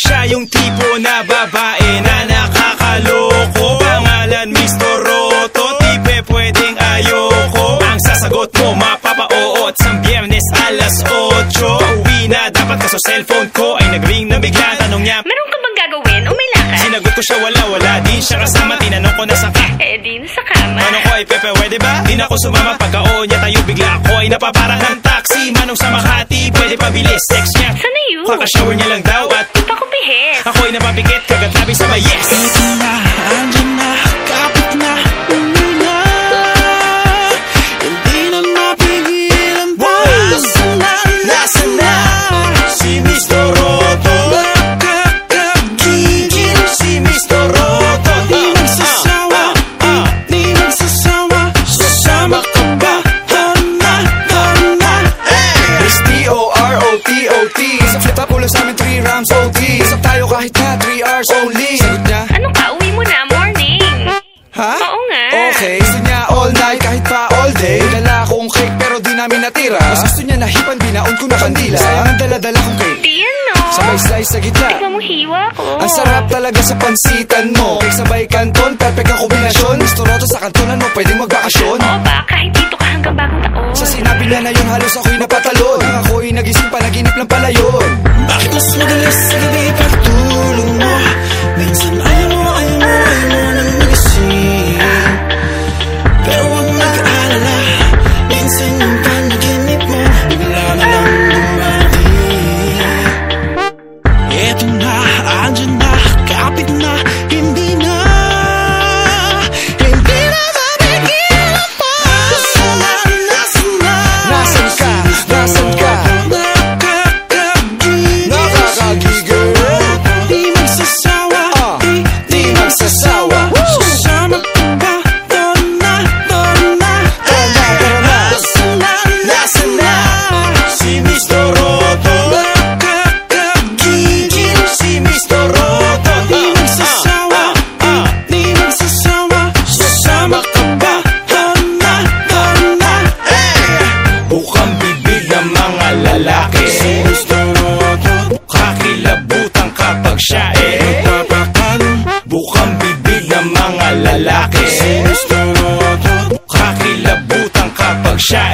siya yung tipo na babae na nakakaloko. Pangalan Mr. Roto, tipe pwedeng ayoko. Ang sasagot mo mapapa-oo at sa biyernes alas 8 Pauwi na dapat ka sa cellphone ko. Ay nag-ring na bigla Tanong niya, Meron ka bang gagawin? O may lakad? sinagot ko siya wala wala Di siya kasama, tinanong ko na sa ka. Eh di, nasa kama. Manong ko ay pepe, pwede ba? Di na ako sumama. Pagka-oo niya tayo bigla. Ako ay napaparang ng taxi. Manong sa Makati, pwede pa bilis. Text niya, Sana yun? Kaka-shower niya lang daw at hits. Ahoy na mabigat, kagat labis sa may yes. 3 rounds OT Isap tayo kahit na 3 hours only Sagot niya, Ano ka? Uwi mo na, morning. ha? Oo nga. Okay, gusto niya all night kahit pa all day Dala akong cake pero di namin natira Mas gusto niya nahipan, binaon ko na kandila Sayang ang dala-dala kong cake Di yan, no? Sabay slice sa gitna Tignan mo hiwa ko. Ang sarap talaga sa pansitan mo Cake sabay kanton, perfect ang kombinasyon Gusto roto sa kantonan mo, pwedeng magbakasyon Oo ba? Kahit dito ka hanggang bagong taon. Sa sinabi niya na yun, halos ako'y napatalon ako'y nagising, panaginip lang pala Sinister na agad Kakilabutan kapag siya